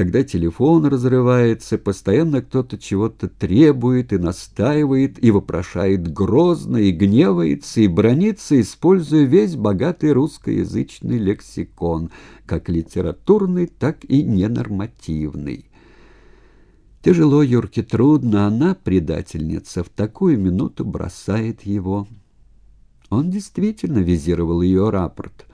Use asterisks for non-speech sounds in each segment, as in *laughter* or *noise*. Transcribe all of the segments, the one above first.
когда телефон разрывается, постоянно кто-то чего-то требует и настаивает, и вопрошает грозно, и гневается, и бронится, используя весь богатый русскоязычный лексикон, как литературный, так и ненормативный. Тяжело Юрке трудно, она, предательница, в такую минуту бросает его. Он действительно визировал ее рапорт,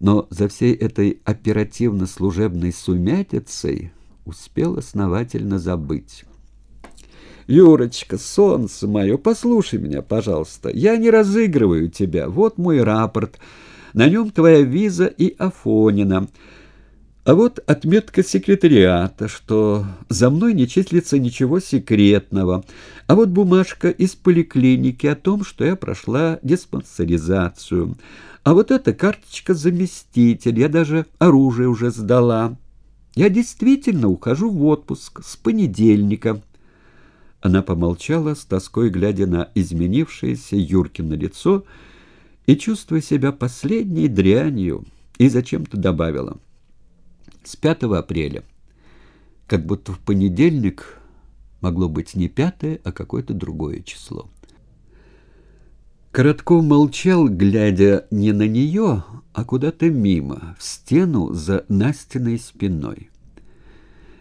но за всей этой оперативно-служебной сумятицей успел основательно забыть. «Юрочка, солнце мое, послушай меня, пожалуйста. Я не разыгрываю тебя. Вот мой рапорт. На нем твоя виза и Афонина». А вот отметка секретариата, что за мной не числится ничего секретного. А вот бумажка из поликлиники о том, что я прошла диспансеризацию. А вот эта карточка заместитель, я даже оружие уже сдала. Я действительно ухожу в отпуск с понедельника. Она помолчала, с тоской глядя на изменившееся Юркино лицо и чувствуя себя последней дрянью, и зачем-то добавила — с 5 апреля. Как будто в понедельник могло быть не пятое, а какое-то другое число. Коротков молчал, глядя не на нее, а куда-то мимо, в стену за Настиной спиной.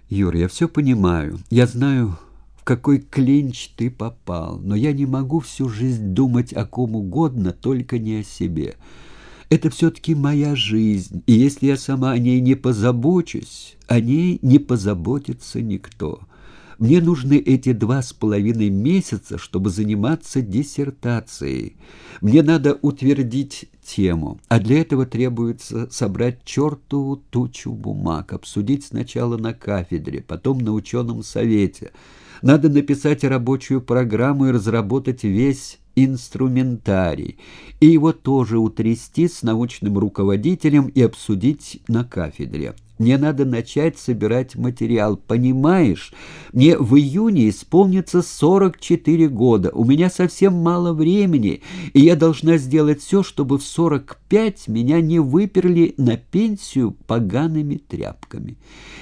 «Юр, я все понимаю. Я знаю, в какой клинч ты попал, но я не могу всю жизнь думать о ком угодно, только не о себе». Это все-таки моя жизнь, и если я сама о ней не позабочусь, о ней не позаботится никто. Мне нужны эти два с половиной месяца, чтобы заниматься диссертацией. Мне надо утвердить тему, а для этого требуется собрать чертову тучу бумаг, обсудить сначала на кафедре, потом на ученом совете. Надо написать рабочую программу и разработать весь инструментарий, и его тоже утрясти с научным руководителем и обсудить на кафедре. Мне надо начать собирать материал, понимаешь? Мне в июне исполнится 44 года, у меня совсем мало времени, и я должна сделать все, чтобы в 45 меня не выперли на пенсию погаными тряпками.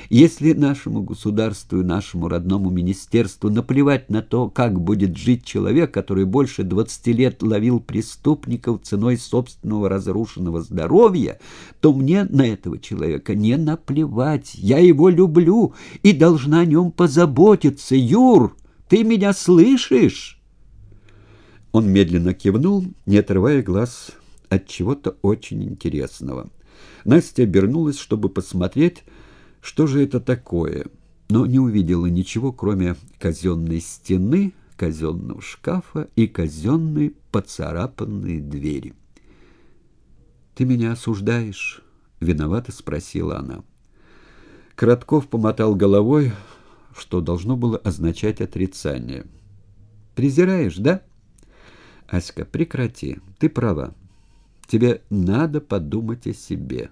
Если нашему государству и нашему родному министерству наплевать на то, как будет жить человек, который больше 20 лет ловил преступников ценой собственного разрушенного здоровья, то мне на этого человека не наплевать наплевать. Я его люблю и должна о нем позаботиться. Юр, ты меня слышишь?» Он медленно кивнул, не отрывая глаз от чего-то очень интересного. Настя обернулась, чтобы посмотреть, что же это такое, но не увидела ничего, кроме казенной стены, казенного шкафа и казенной поцарапанной двери. «Ты меня осуждаешь?» — виновато спросила она. Коротков помотал головой, что должно было означать отрицание. «Презираешь, да?» «Аська, прекрати. Ты права. Тебе надо подумать о себе,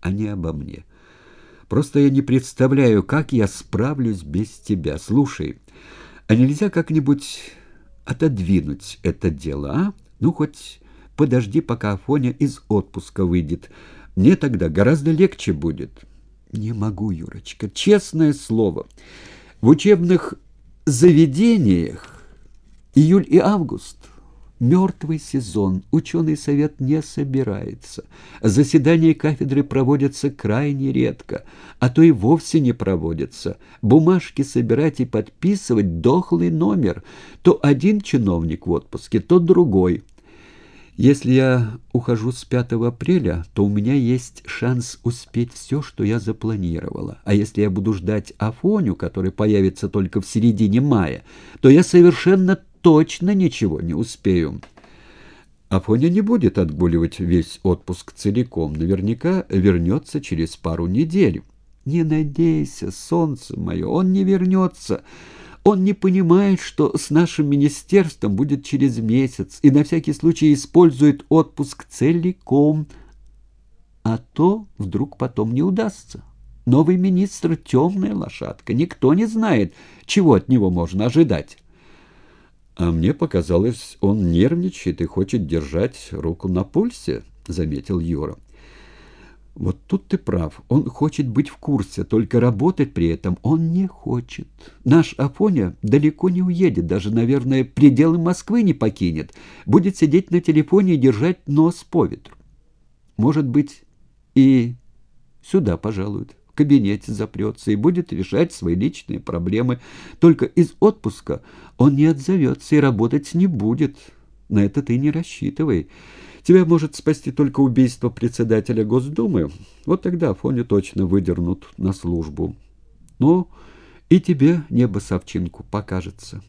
а не обо мне. Просто я не представляю, как я справлюсь без тебя. Слушай, а нельзя как-нибудь отодвинуть это дело, а? Ну, хоть подожди, пока Афоня из отпуска выйдет. Мне тогда гораздо легче будет». Не могу, Юрочка, честное слово. В учебных заведениях июль и август Мертвый сезон. Ученый совет не собирается. Заседания кафедры проводятся крайне редко, а то и вовсе не проводятся. Бумажки собирать и подписывать дохлый номер. То один чиновник в отпуске, то другой. Если я ухожу с 5 апреля, то у меня есть шанс успеть все, что я запланировала. А если я буду ждать Афоню, который появится только в середине мая, то я совершенно точно ничего не успею. Афоня не будет отгуливать весь отпуск целиком. Наверняка вернется через пару недель. Не надейся, солнце мое, он не вернется. Он не понимает, что с нашим министерством будет через месяц, и на всякий случай использует отпуск целиком. А то вдруг потом не удастся. Новый министр — темная лошадка. Никто не знает, чего от него можно ожидать. А мне показалось, он нервничает и хочет держать руку на пульсе, — заметил Юра. Вот тут ты прав. Он хочет быть в курсе, только работать при этом он не хочет. Наш Афоня далеко не уедет, даже, наверное, пределы Москвы не покинет. Будет сидеть на телефоне и держать нос по ветру. Может быть, и сюда пожалует, в кабинете запрется и будет решать свои личные проблемы. Только из отпуска он не отзовется и работать не будет. На это ты не рассчитывай. Тебя может спасти только убийство председателя Госдумы. Вот тогда Афоню точно выдернут на службу. Ну, и тебе небо совчинку покажется.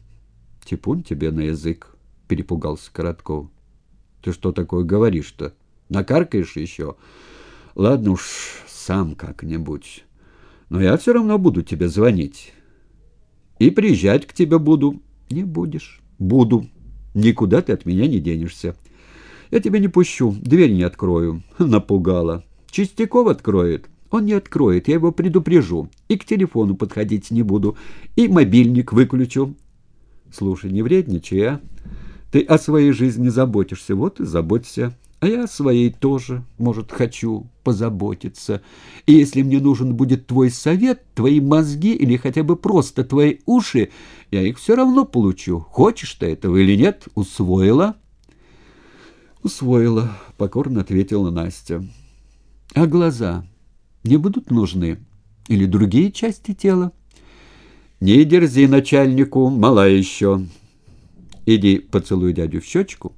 Типун тебе на язык, перепугался Коротков. Ты что такое говоришь-то? Накаркаешь еще? Ладно уж, сам как-нибудь. Но я все равно буду тебе звонить. И приезжать к тебе буду. Не будешь. Буду. Никуда ты от меня не денешься. Я тебя не пущу, дверь не открою. *laughs* Напугала. Чистяков откроет. Он не откроет, я его предупрежу. И к телефону подходить не буду. И мобильник выключу. Слушай, не вредничай, а? Ты о своей жизни заботишься, вот и заботься. А я о своей тоже, может, хочу позаботиться. И если мне нужен будет твой совет, твои мозги или хотя бы просто твои уши, я их все равно получу. Хочешь ты этого или нет, усвоила?» «Усвоила», — покорно ответила Настя. «А глаза не будут нужны? Или другие части тела?» «Не дерзи начальнику, мала еще. Иди поцелуй дядю в щечку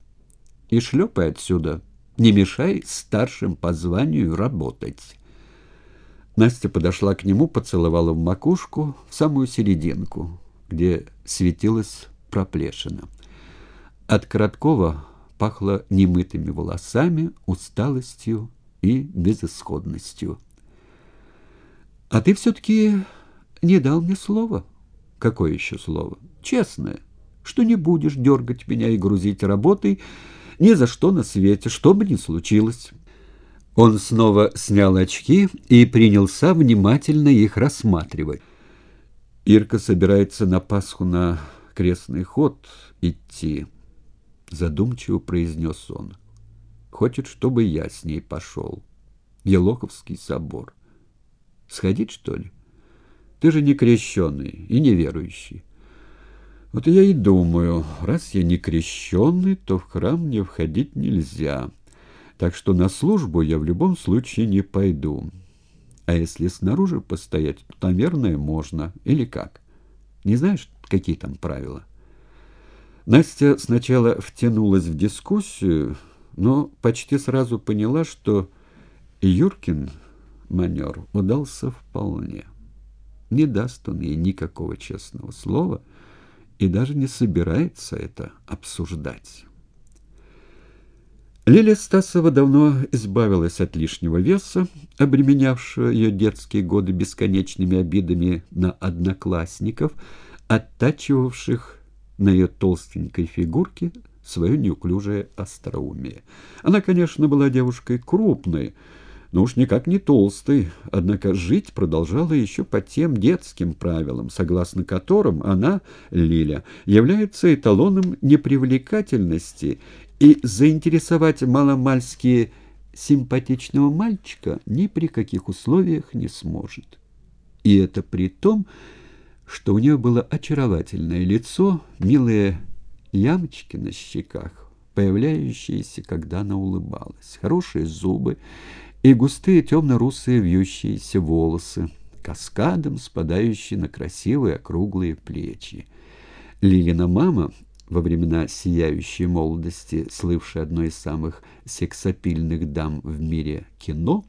и шлепай отсюда. Не мешай старшим по званию работать». Настя подошла к нему, поцеловала в макушку, в самую серединку, где светилась проплешина. От Короткова пахло немытыми волосами, усталостью и безысходностью. «А ты все-таки не дал мне слова». «Какое еще слово?» «Честное, что не будешь дергать меня и грузить работой ни за что на свете, что бы ни случилось». Он снова снял очки и принялся внимательно их рассматривать. Ирка собирается на Пасху на крестный ход идти задумчиво произнес он. Хочет, чтобы я с ней пошел. Елоховский собор. Сходить, что ли? Ты же не крещеный и не верующий. Вот я и думаю, раз я не крещеный, то в храм мне входить нельзя. Так что на службу я в любом случае не пойду. А если снаружи постоять, то, наверное, можно. Или как? Не знаешь, какие там правила?» Настя сначала втянулась в дискуссию, но почти сразу поняла, что Юркин манер удался вполне. Не даст он ей никакого честного слова и даже не собирается это обсуждать. Лилия Стасова давно избавилась от лишнего веса, обременявшего ее детские годы бесконечными обидами на одноклассников, оттачивавших на ее толстенькой фигурке свое неуклюжее остроумие. Она, конечно, была девушкой крупной, но уж никак не толстой, однако жить продолжала еще по тем детским правилам, согласно которым она, Лиля, является эталоном непривлекательности и заинтересовать маломальски симпатичного мальчика ни при каких условиях не сможет. И это при том, что у нее было очаровательное лицо, милые ямочки на щеках, появляющиеся, когда она улыбалась, хорошие зубы и густые темно-русые вьющиеся волосы, каскадом спадающие на красивые округлые плечи. Лилина мама, во времена сияющей молодости, слывшая одной из самых сексапильных дам в мире кино,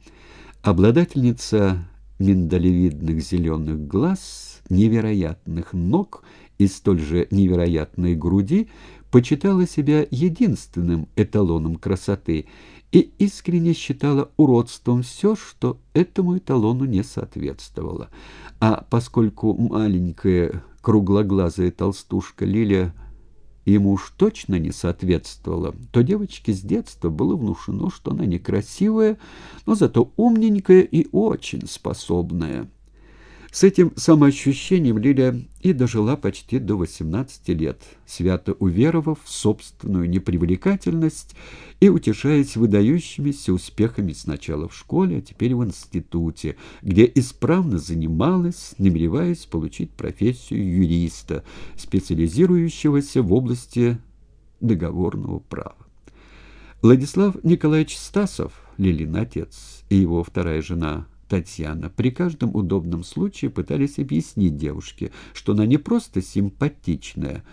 обладательница миндалевидных зеленых глаз, невероятных ног и столь же невероятной груди, почитала себя единственным эталоном красоты и искренне считала уродством все, что этому эталону не соответствовало. А поскольку маленькая круглоглазая толстушка Лилия ему уж точно не соответствовала, то девочке с детства было внушено, что она некрасивая, но зато умненькая и очень способная. С этим самоощущением Лиля и дожила почти до 18 лет, свято уверовав в собственную непривлекательность и утешаясь выдающимися успехами сначала в школе, а теперь в институте, где исправно занималась, намереваясь получить профессию юриста, специализирующегося в области договорного права. Владислав Николаевич Стасов, Лилин отец, и его вторая жена Татьяна при каждом удобном случае пытались объяснить девушке, что она не просто симпатичная,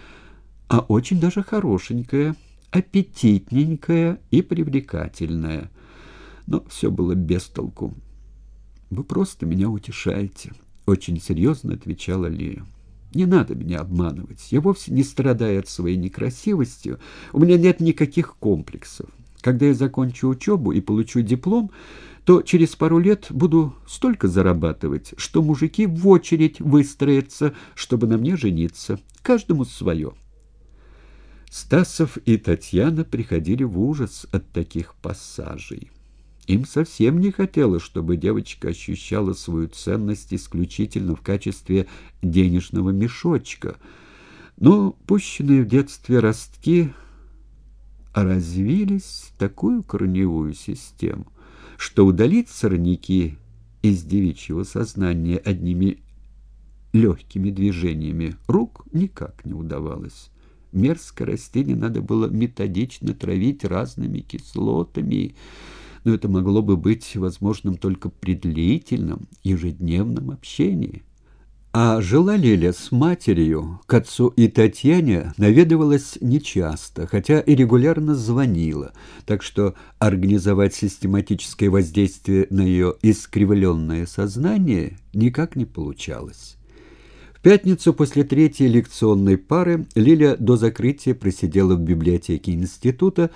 а очень даже хорошенькая, аппетитненькая и привлекательная. Но все было без толку. «Вы просто меня утешаете», — очень серьезно отвечала Лия. «Не надо меня обманывать. Я вовсе не страдаю от своей некрасивостью. У меня нет никаких комплексов. Когда я закончу учебу и получу диплом, то через пару лет буду столько зарабатывать, что мужики в очередь выстроятся, чтобы на мне жениться. Каждому свое. Стасов и Татьяна приходили в ужас от таких пассажей. Им совсем не хотелось, чтобы девочка ощущала свою ценность исключительно в качестве денежного мешочка. Но пущенные в детстве ростки развились в такую корневую систему, что удалить сорняки из девичьего сознания одними легкими движениями рук никак не удавалось. Мерзкое растение надо было методично травить разными кислотами, но это могло бы быть возможным только при длительном ежедневном общении. А жила Лиля с матерью, к отцу и Татьяне наведывалась нечасто, хотя и регулярно звонила, так что организовать систематическое воздействие на ее искривленное сознание никак не получалось. В пятницу после третьей лекционной пары Лиля до закрытия просидела в библиотеке института,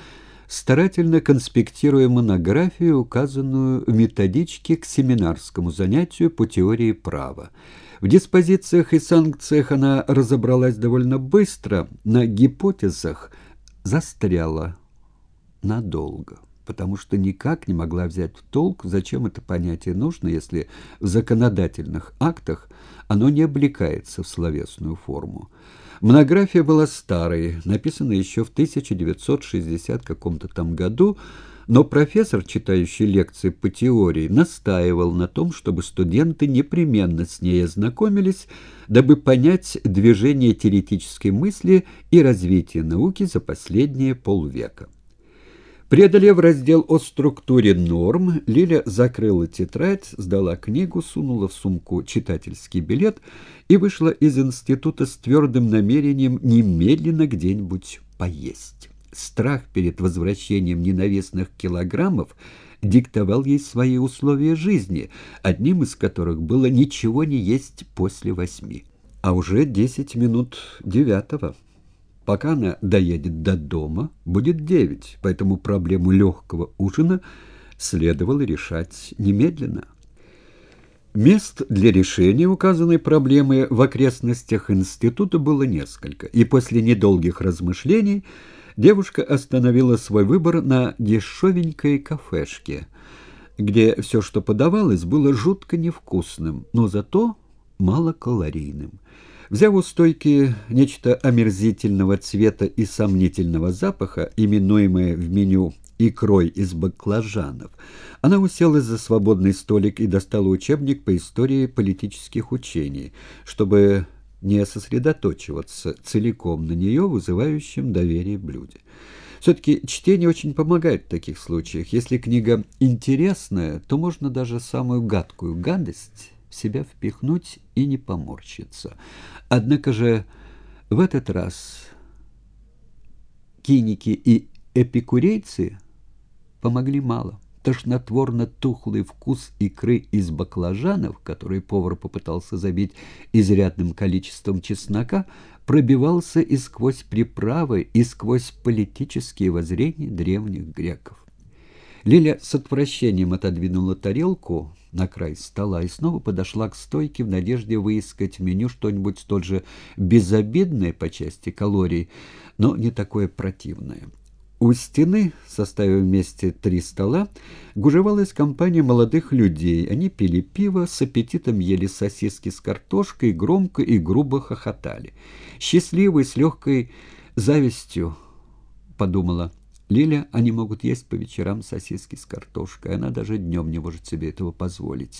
старательно конспектируя монографию, указанную в методичке к семинарскому занятию по теории права. В диспозициях и санкциях она разобралась довольно быстро, на гипотезах застряла надолго, потому что никак не могла взять в толк, зачем это понятие нужно, если в законодательных актах оно не облекается в словесную форму. Монография была старой, написана еще в 1960 каком-то там году, но профессор, читающий лекции по теории, настаивал на том, чтобы студенты непременно с ней ознакомились, дабы понять движение теоретической мысли и развитие науки за последние полвека. Преодолев раздел о структуре норм, Лиля закрыла тетрадь, сдала книгу, сунула в сумку читательский билет и вышла из института с твердым намерением немедленно где-нибудь поесть страх перед возвращением ненавистных килограммов диктовал ей свои условия жизни, одним из которых было ничего не есть после восьми. А уже десять минут девятого. Пока она доедет до дома, будет девять, поэтому проблему легкого ужина следовало решать немедленно. Мест для решения указанной проблемы в окрестностях института было несколько, и после недолгих размышлений девушка остановила свой выбор на дешевенькой кафешке, где все, что подавалось, было жутко невкусным, но зато малокалорийным. Взяв у стойки нечто омерзительного цвета и сомнительного запаха, именуемое в меню икрой из баклажанов, она уселась за свободный столик и достала учебник по истории политических учений, чтобы не сосредоточиваться целиком на нее, вызывающем доверие блюде. Все-таки чтение очень помогает в таких случаях. Если книга интересная, то можно даже самую гадкую гадость в себя впихнуть и не поморщиться. Однако же в этот раз киники и эпикурейцы помогли мало тошнотворно-тухлый вкус икры из баклажанов, который повар попытался забить изрядным количеством чеснока, пробивался и сквозь приправы, и сквозь политические воззрения древних греков. Лиля с отвращением отодвинула тарелку на край стола и снова подошла к стойке в надежде выискать в меню что-нибудь столь же безобидное по части калорий, но не такое противное. У стены, составив вместе три стола, гужевалась компания молодых людей. Они пили пиво, с аппетитом ели сосиски с картошкой, громко и грубо хохотали. Счастливый, с легкой завистью, подумала Лиля, они могут есть по вечерам сосиски с картошкой. Она даже днем не может себе этого позволить.